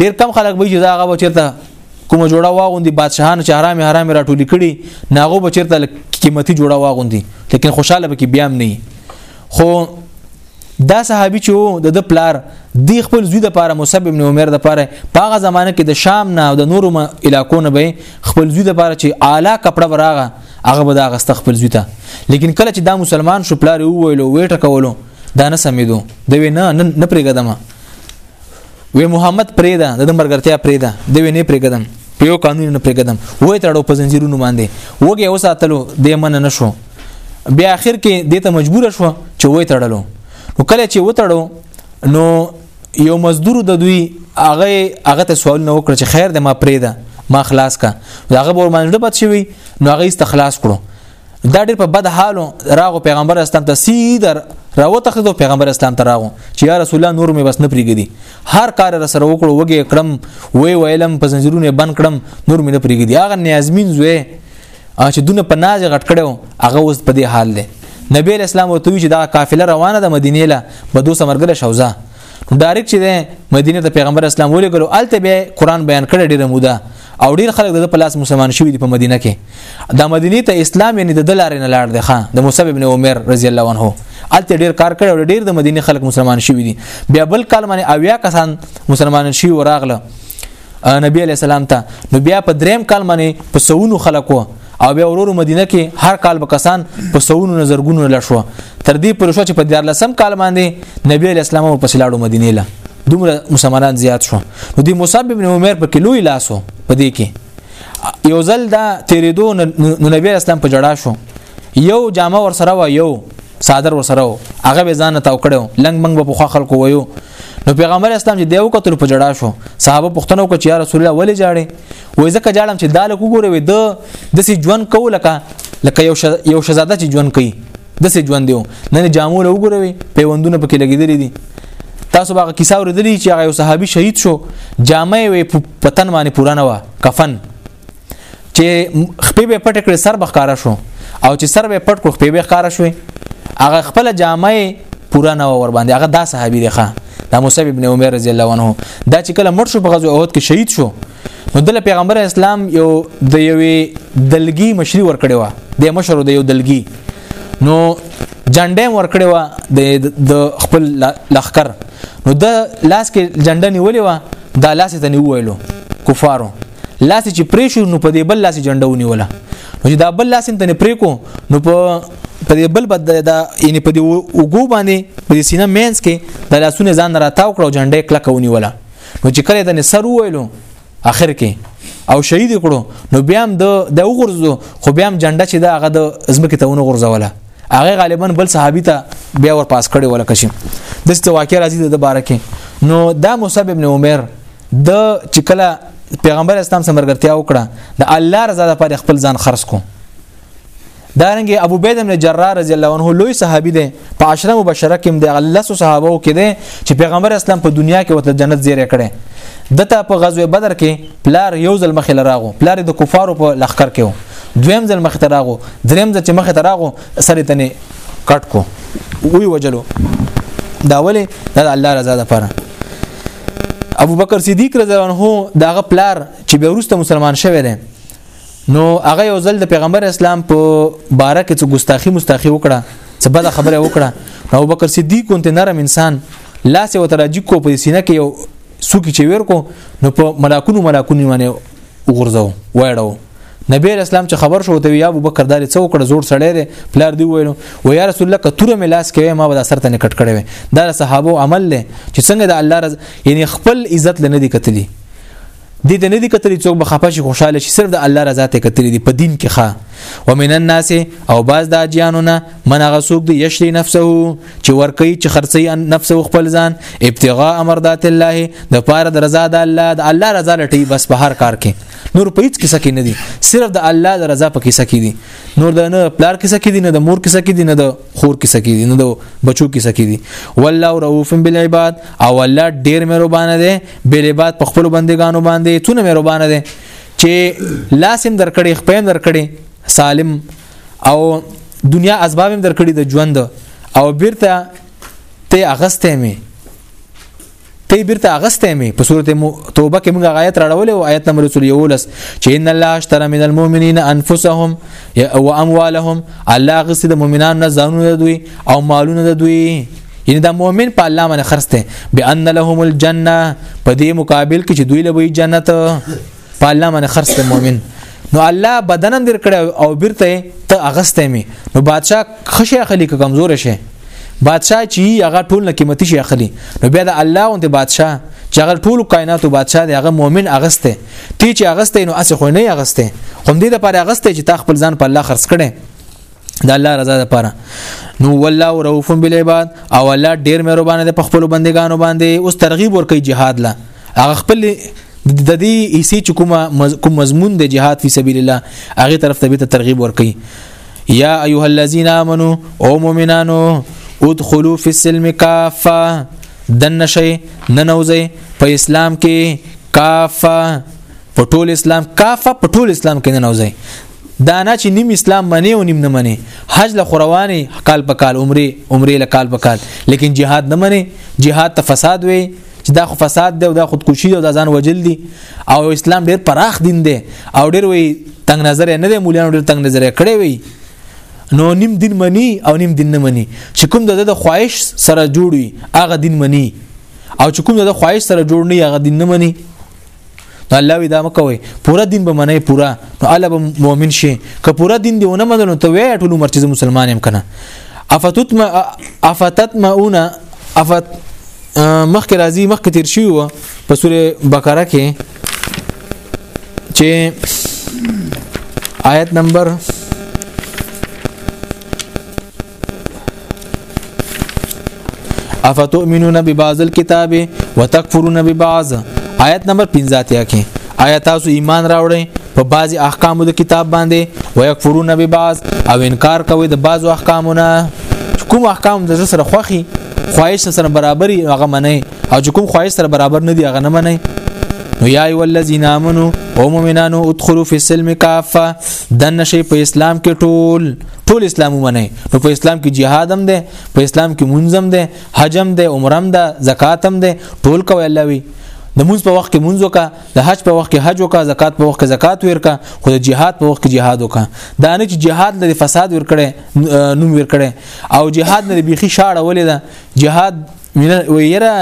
ډیر کم خلک به چې دا هغه بچرته کوم جوړه واغوندي بادشاهان چې حرام حرام راټولي کړي ناغو بچرته قیمتي جوړه واغوندي لیکن خوشاله به کې بیا هم نه خو دا صحابي چې د د پلار دی خپل زوی د پاره مصعب ابن عمر د پاره په هغه زمانه کې د شام نه او د نورو علاقو نه به خپل زوی د پاره چې اعلی کپڑا براغه هغه به دا غست خپل زوی ته لیکن کله چې دا مسلمان شو پلار ویلو ویټه کولو دا نه سمیدو دوی نه نه پرېګدمه وی محمد پریدا د مرګرتیا پریدا د وینې پرګدم په یو قانون نه پرګدم وای ترړو په زنجیرونو باندې وګه وساتلو د من نه شو بیا اخر کې د ته مجبور شو چې وای تړلو نو کله چې وتړو نو یو مزدور د دوی هغه هغه ته سوال نه وکړ چې خیر د ما پریدا ما خلاص کا هغه بور منځ بد شوی نو هغه استخلاص کړو دا ډېر په بد حالو راغو پیغمبر اسلام ته سیدر راوته خدو پیغمبر اسلام ته راغو چې یا رسول الله نور مې بس نه پریګدي هر کار را سره وکړو وګې کړم وې ویلم په زنجیرونه بند کړم نور مې نه پریګدي هغه نیازمین زوی چې دونه په ناز غټ کړو هغه اوس په دې حال دی نبی اسلام ورته وی چې دا قافله روانه ده مدینه له بدو سمرګله شوزه ډایرک چې ده مدینه ته پیغمبر اسلام ولې ګلو الته به قران بیان کړی ډیره موده او ډیر خلک د په لاس مسلمان شوی دی په مدینه کې د مدینه ته اسلام یعنی د دلارې نه لاړ دی خان د مصعب ابن عمر رضی الله عنه الته ډیر کار کړی او ډیر د مدینه خلک مسلمان شوی دی بیا بل کال باندې اویا کسان مسلمان شوی وراغله نبی علی السلام ته نو بیا په دریم کال باندې په سونو خلکو او بیا ورور مدینه کې هر کال به کسان په سونو نظرګونو لښو تر دې پر شو چې په 14 کال باندې نبی اسلام او په سلاړو مدینه له دومره مسلمانان زیات شو نو د مصعب ابن عمر په کې لوی لاسو په دې کې یو ځل دا تیرېدو نو نبی اسلام په جړا شو یو جامه ور سره و یو صادر ور سره و هغه به ځان ته وکړو لنګ منګ په خو خلکو ویو نو پیغمبر اسلام چې دیو کتل په جړا شو صحابه پښتنو کو چې یا رسول الله ولې جاړي وای زکه جاړم چې دال کو ګوره وې د دسې ژوند کو لکه لکه یو ش... یو شزاده چې ژوند کوي دسې ژوند دیو نن جامو له وګوره وې پیوندونه پکې لګیدلې دي تاسو باغه کیسه ورېدلې چې هغه یو صحابي شهید شو جامه وې پتن باندې پورانه وا کفن چې خپې به پټ کړې سر بخکاره شو او چې سر به پټ کړو خپې به ښکارا شوې هغه خپل جامه پورا نه ور باندې هغه دا صحابي دی ښا دا مصعب ابن عمر رضی الله عنه دا چې کله مړ شو په غزوه احد کې شهید شو نو دله پیغمبر اسلام یو د یوې دلګي مشري ورکړې و د مشرو د یو دلګي نو جنډه ورکړې و د خپل لخر نو د لاس کې جنډه نیولې و دا لاس ته نیولو کفارو لاس چې پرې شو نو په دې بل لاس جنډه ونیوله نو چې دا بل لاس ته نه پرې کو نو په په دې بل بد دا یعنی په دې وګو باندې په دې سینه مینس کې د لاسونه ځان راتاو کړو جنډه کلک ونیوله نو چې کله د سر ویلو اخر کې او شهید کړو نو بیا هم د د وګرځو خو بیا هم جنډه چې دا هغه د ازمکه ته ونغورځوله هغه غالبا بل صحابي ته بیا ور پاس کړي ولا کشي د ست واقع راځي د بارکه نو دا مصعب ابن عمر د چې کله پیغمبر اسلام سره مرګرتیا وکړه د الله رضا لپاره خپل ځان خرڅ کو دارنګ ابو بید بن جرار رضی الله عنه لوی صحابي دی په عشره مبشره کې دی الله سو صحابه کې دی چې پیغمبر اسلام په دنیا کې وته جنت زیره کړي دته په غزوه بدر کې پلار یو ځل مخې لراغو پلار د کفارو په لخر کې و دویم ځل مخې تراغو دریم ځل چې مخې تراغو سره تنه کټ کو وی وجلو دا ولې دا الله رضا ده پره ابو بکر صدیق رضی الله عنه داغه پلار چې به ورسته مسلمان شوی دی نو هغه یو ځل د پیغمبر اسلام په باره کې څه ګستاخی مستاخی وکړه څه بده خبره وکړه ابو بکر صدیق کونت نرم انسان لاس وتراجی کو په سینه کې یو سوکی چې ورکو نو په ملاکونو ملاکونو باندې وګرځاو وایړو نبی اسلام چې خبر شو ته یا ابو بکر دالې څو کړه زوړ سړی دی پلار دی ویلو و یا رسول الله کتوره مې لاس کوي ما به د سر ته نکټ کړی وي دا صحابه عمل دی چې څنګه د الله رضا یعنی خپل عزت لنه دی کتلی دې ته نه دي کتلی څوک به خپه شي خوشاله شي صرف د الله رضا ته کتلی دي په دین کې ښه ومن الناس او باز د اجیانو نه من غسوک دی یشری نفسه چې ورکوي چې خرڅي نفس او خپل ځان ابتغاء مرضات الله د پاره د رضا د الله د الله رضا لټي بس په هر کار کې نور په هیڅ کیسه کې نه دي صرف د الله د رضا په کیسه کې دي نور د نه پلار کیسه کې دي نه د مور کیسه کې دي نه د خور کیسه کې دي نه د بچو کیسه کې دي والله رؤوف بالعباد او الله ډیر مهربان دی بل عباد په خپل بندگانو باندې تونه مهربان دی چې لاسم درکړي خپل درکړي سالم او دنیا اسباب هم درکړي د ژوند او بیرته ته اغستې مې ته بیرته اغستې مې په سورته توبه کې موږ آیت راړولې او آیت نمبر 11 چې ان الله اشترى من المؤمنین انفسهم او اموالهم الله غصه د مؤمنانو نه ځانونه دوی او مالونه د دوی یعنی دا مؤمن په الله باندې خرڅ دی بان لهم الجنه په دې مقابل کې چې دوی له وی جنت په الله باندې خرڅ ته مؤمن نو الله بدنم در کړ او بیرته ته اغسته می نو بادشاہ خشه اخلي که کمزور شي بادشاہ چې هغه ټول نه قیمتي شي اخلي نو بیا د الله او د بادشاہ چې هغه ټول کائنات او بادشاہ دی هغه مؤمن اغسته تی چې اغسته نو اسه خو نه اغسته هم دې د پر اغسته چې تا خپل ځان په الله خرڅ کړي د الله رضا لپاره نو والله رؤوف بالعباد او الله ډیر مهربان دی په خپل بندگانو باندې اوس ترغیب ورکړي جهاد لا هغه خپل د دې ایسي چې کوم کوم مضمون د جهاد فی سبیل الله هغه طرف ته به ترغیب ورکړي یا ایها الذین آمنو او مؤمنانو ادخلوا فی السلم کافه دن شي ننوځي په اسلام کې کافه په ټول اسلام کافه په ټول اسلام کې ننوځي دا نه چې نیم اسلام منی او نیم نه منی حج له خورواني کال په کال عمره عمره له کال په کال لیکن jihad نه منی jihad ته فساد وي چې دا خو فساد دی او دا خودکشي او دا ځان وجل دي او اسلام ډیر پراخ دین دی او ډیر وي تنگ نظر نه دی مولانو ډیر تنگ نظر کړی وي نو نیم دین منی او نیم دین نه منی چې کوم د خواهش سره جوړوي هغه دین منی او چې کوم د خواهش سره جوړ نه هغه دین نه منی نو الله وی دا مکوي پورا دین به منې پورا نو الله به مؤمن شي که پورا دین دی ونه منل ته وی ټول عمر چې مسلمان يم کنه افتت ما افتت ماونا افت مخک راځي مخک تیر شي و په سوره بقره کې چې آیت نمبر افتؤمنون ببعض الكتاب وتكفرون ببعض آیت نمبر 15 کې آیا تاسو ایمان راوړئ په بعضی احکامو د کتاب باندې ويكفرون ببعض او انکار کوي د بعضو احکامونه کوم احکام د سره خوخي خواهش سره برابرۍ هغه منئ او چې کوم خواهش سره برابر نه دی هغه نه منئ نو یا ای ولذین امنو او مؤمنانو ادخلوا فی السلم کافه دنه شی په اسلام کې ټول ټول اسلام ومني نو په اسلام کې جهاد هم ده په اسلام کې منظم ده حج هم ده عمره هم ده زکات هم ده ټول کوي الله وی د مونږ په وخت کې مونږ وکا د حج په وخت کې حج وکا زکات په وخت کې زکات ورکا خو د جهاد په وخت کې جهاد وکا دا نه چې جهاد لري فساد ورکړي نوم ورکړي او جهاد نه بيخي شاړه ولې ده جهاد ویره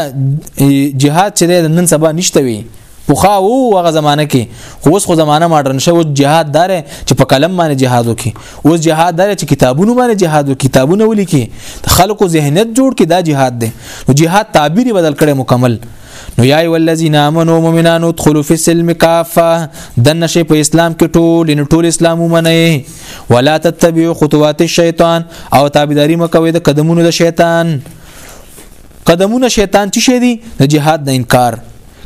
جهاد چې نن سبا نشته وي خو خا وو هغه زمانه کې اوس خو زمانه ماډرن شو جهاد دار چې په قلم باندې جهاد وکي اوس جهاد دار چې کتابونو باندې جهاد وکي کتابونه ولیکي خلکو ذهنیت جوړ کې دا جهاد دی نو جهاد تعبیر بدل کړي مکمل نو یا ای الذین آمنو مومنانو ادخلوا فی السلم کافه دنه شی په اسلام کې ټول ان ټول اسلام ومنئ ولا تتبعوا خطوات الشیطان او تابعداري مکوئ د قدمونو د شیطان قدمونه شیطان چی شي دي د جهاد نه انکار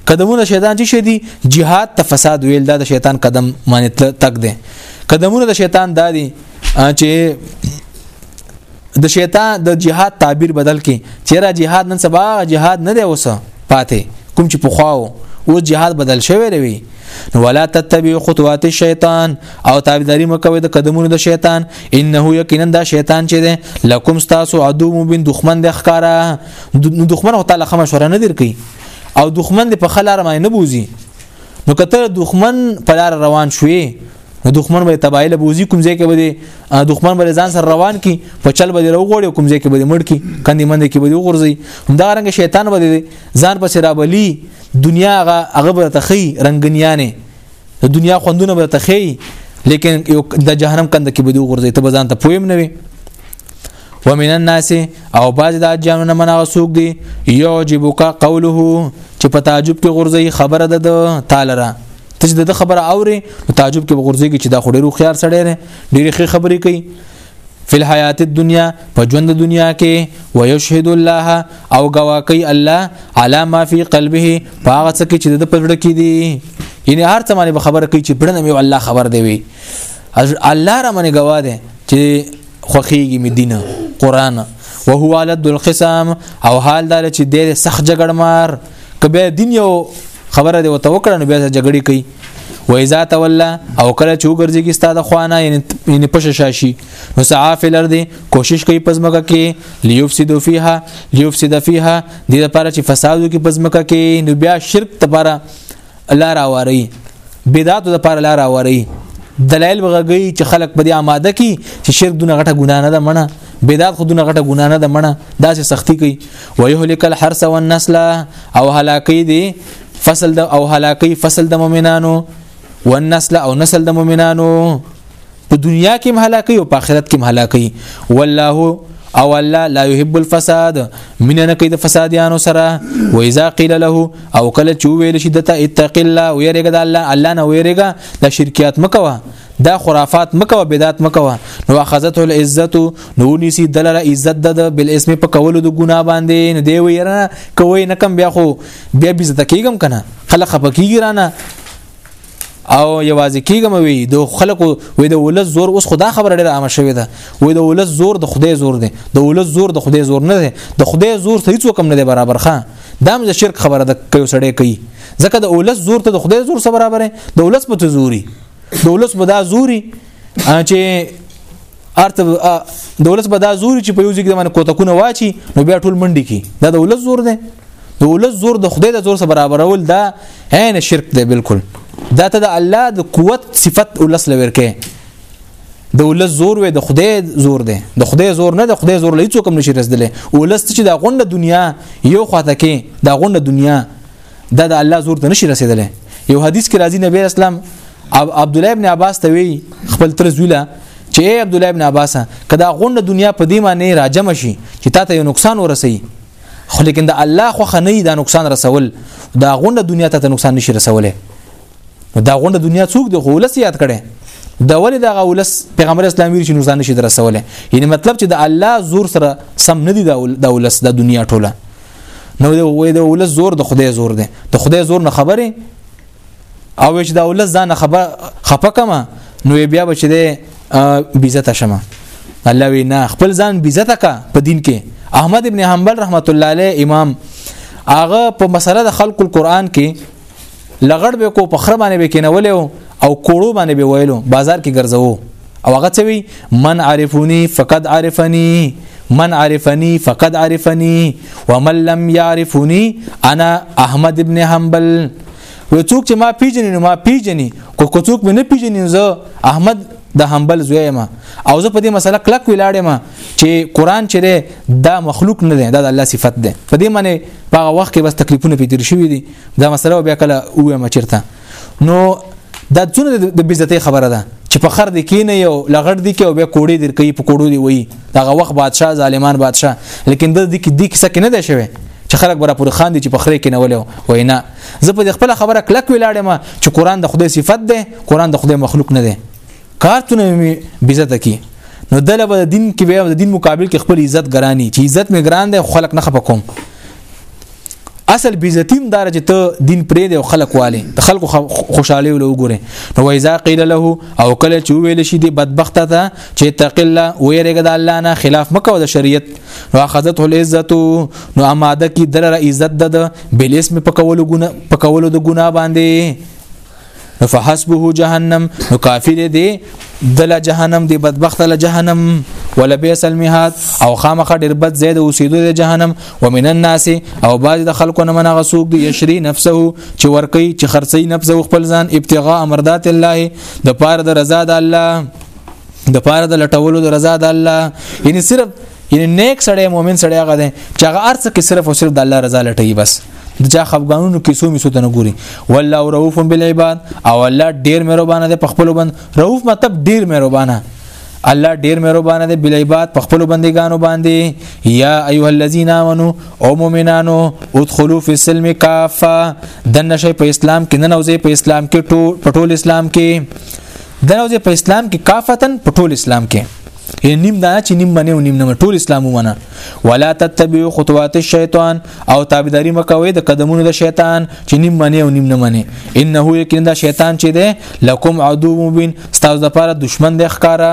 قدمونه شیطان چی شي دي جهاد ته فساد ویل دا د شیطان قدم معنی تک دي قدمونه د شیطان دادي چې د شیطان د جهاد تعبیر بدل کې چیرې جهاد نن سبا جهاد نه دی اوسه پاتې کوم چې پخواو او جهاد بدل شوی دی نو ولا تتبع خطوات الشیطان او تابعداري مکوئ د قدمونو د شیطان انه یقینا دا شیطان چې ده لکم تاسو عدو مبین دښمن د ښکارا دښمن او تعالی خمه شور نه درکې او دښمن د په خلار مې نه بوزي نو کته دښمن په لار روان شوي نو دښمن به تبایل بوزي کوم ځای کې به دښمن به ځان سره روان کی په چل به وروغړي کوم ځای کې به مړ کی کندې مند کې به وغورځي دا رنګ شیطان به ځان په سرابلی دنیا هغه هغه به تخی رنگنیانه د دنیا خوندونه به ته خي لیکن یو د جهنم کند کې به دوی غورځي ته بزان ته پویم نه وي ومن الناس او بعض د اجانو نه منغه سوق دي يعجبك قوله چې په تعجب کې غورځي خبره ده د تعالی را ته د خبره اوري په تعجب کې غورځي چې دا خوري خيار سړی دی ډېری خې خبرې کوي فی الحیات الدنیا په ژوند دنیا کې ويشهد الله او گواکي الله علی ما فی قلبه پاغه څه کې چې د پړړ کې دي یعنی هر څه باندې خبره کوي چې پړنه مې الله خبر دی وي الله را باندې گوا دی چې خوخیږي مې دینه قران وهو علد القسم او حال دار چې د سخت جګړمار کبه دین یو خبره دی وتوکړه نو بیا جګړې کوي و اذا تولى او کله چې وګرځي کې ستاده خوانه یعنی پښه شاشي نو صحاف لرد کوشش کوي پزمکه کې ليفسد فيها ليفسد فيها د لپاره چې فساد وکړي پزمکه کې نو بیا شرک لپاره الله راواري بدعت لپاره الله راواري دلایل بغږی چې خلک په دې آماده کی چې شرک دونه غټه ګناه نه ده منه بدعت خودونه غټه ګناه نه ده منه دا سه سختی کوي ويهلك الحرث والنسل او هلاکی دي فصل د او هلاکی فصل د مؤمنانو والنسل او نسل د مؤمنانو په دنیا کې هلاکی او په آخرت کې هلاکی والله او الله لا يحب الفساد من نه کوي د فسادیانو سره و اذا قيل له او کله چې ویل شي دته اتق الله او يرګه د الله الله نه ويرګه د شرکيات مکوه دا خرافات مکوه بدعت مکوه نو اخذته العزت نو نسی دلر عزت د بالاسم په کولو د ګنا باندې نه دی ویره کوي نه کم بیا خو بیا به زده کیږم کنه خلک خپه کیږي رانه او یوازې کیږم وی د خلکو وې د ولز زور اوس خدا خبره ډیره عامه شوې ده وې د ولز زور د خدای زور دی د ولز زور د خدای زور نه دی د خدای زور ته هیڅ کم نه دی برابر ښه دا مې شرک خبره ده کوي سړی کوي ځکه د ولز زور ته د خدای زور سره برابر دی د ولز په زوري د ولز په دا زوري چې ارته د ولس به دا زور چې په یو ځای کې باندې کوتکونه واچي نو بیا ټول منډي کی دا د ولس زور دی د ولس زور د خدای د زور سره برابرول دا عین شرک دی بالکل دا ته د الله د قوت صفت ولس لور کې د ولس زور وي د خدای زور دی د خدای زور نه د خدای زور لې څوک هم نشي رسدلې ولس چې دا غونډه دنیا یو خواته کې دا غونډه دنیا دا د الله زور ته نشي رسیدلی یو حدیث کې راځي نبی اسلام او عبد الله ابن عباس ته وی خپل تر زویلا چې ای عبد الله ابن عباس کدا غونډه دنیا په دې معنی راجم شي چې تاسو یو نقصان ورسي خو لیکن د الله خو خنۍ دا نقصان رسول دا غونډه دنیا ته نقصان نشي رسوله دا غونډه دنیا څوک د غولس یاد کړي د ولې دغه ولس پیغمبر اسلام ویل چې نوزان نشي درسوله یعنی مطلب چې د الله زور سره سم نه دی د ولس د دنیا ټوله نو د وې د ولس زور د خدای زور دی د خدای زور نه خبره او چې د ولس ځان خبر خپه کما نو بیا به چې د بیزت شمه الله وینا خپل ځان بیزت کا په دین کې احمد ابن حنبل رحمت الله علیه امام هغه په مسله د خلق القرآن کې لغړ به کو په خره باندې به کینول او کوړو باندې به ویلو بازار کې ګرځو او هغه څه وی من عرفونی فقد عرفنی من عرفنی فقد عرفنی ومن لم يعرفني انا احمد ابن حنبل و څوک چې ما پیژنې نو ما پیژنې کو کو څوک مې نه پیژنې زه احمد د حنبل زوی ما او زه په دې مسله کلک ولاړې ما چې قران چې دا مخلوق نه دی دا د الله صفت ده په دې معنی په وخت کې بس تکلیفونه پیدا شوې دي دا مسله بیا کله وایم چیرته نو دا څونه د بیزتۍ خبره ده چې په خر د کینې یو لغړ دی کې او بیا کوړې در کوي په کوړو دی وای دغه وخت بادشاه ظالمان بادشاه لیکن د دې کې د کیسه کې نه ده شوی چې خلک برا پر خان دي چې په خره کې نه ولو وینا زه په خپل خبره کلک ویلاړم چې قران د خدای صفت ده قران د خدای مخلوق نه ده کارتونه می بیزت کی نو دله به دین کې به د دین مقابل کې خپل عزت ګرانی چې عزت می ګران ده خلک نه خپکوم اصل بیزتی هم دار چې ته دین پرې دی او خلق والي د خلکو خوشاله ول وګوره نو وایذا قیل له او کله چې ویل شي دی بدبخت ته چې تق الله ویرګه د الله نه خلاف مکو د شریعت نو اخذته العزت نو اماده کی دره عزت د بل اسم پکولو ګنا پکولو د ګنا باندې نو فحسبه جهنم نو کافی دی دی دل جهنم دی بدبخت له جهنم ولبئس المهاد او خامخ ډیر بد زید اوسیدو د جهنم ومن الناس او بعض د خلکو نه منغه سوق دی یشری نفسه چې ورکی چې خرڅی نفس خپل ځان ابتغاء مرضات الله د پاره د رضا د الله د پاره د لټولو د رضا د الله یعنی صرف یعنی نیک سړی مؤمن سړی هغه دی چې هغه ارڅ کې صرف او صرف د الله رضا لټوي بس د چا خفګانونو کې سو میسو ته نه ګوري والله رؤوف بالعباد او الله ډیر مهربان دی په خپل بند رؤوف مطلب ډیر مهربان الله ډیر مهربان دی بل عباد په خپل بندگانو باندې یا ایه الذین آمنو او مؤمنانو ادخلوا فی السلم کافه دنه شی په اسلام کې نه نوځي په اسلام کې ټول په ټول اسلام کې دنه په اسلام کې کافتن په ټول اسلام کې یې نیم دا چې نیم منه او نیم نه ټول اسلام ومنه ولا تتبعوا خطوات الشیطان او تابعداري مکوئ د قدمونو د شیطان چې نیم منه او نیم نه منه انه یقینا دا شیطان چې ده لکم عدو مبین ستاسو لپاره دشمن دی ښکارا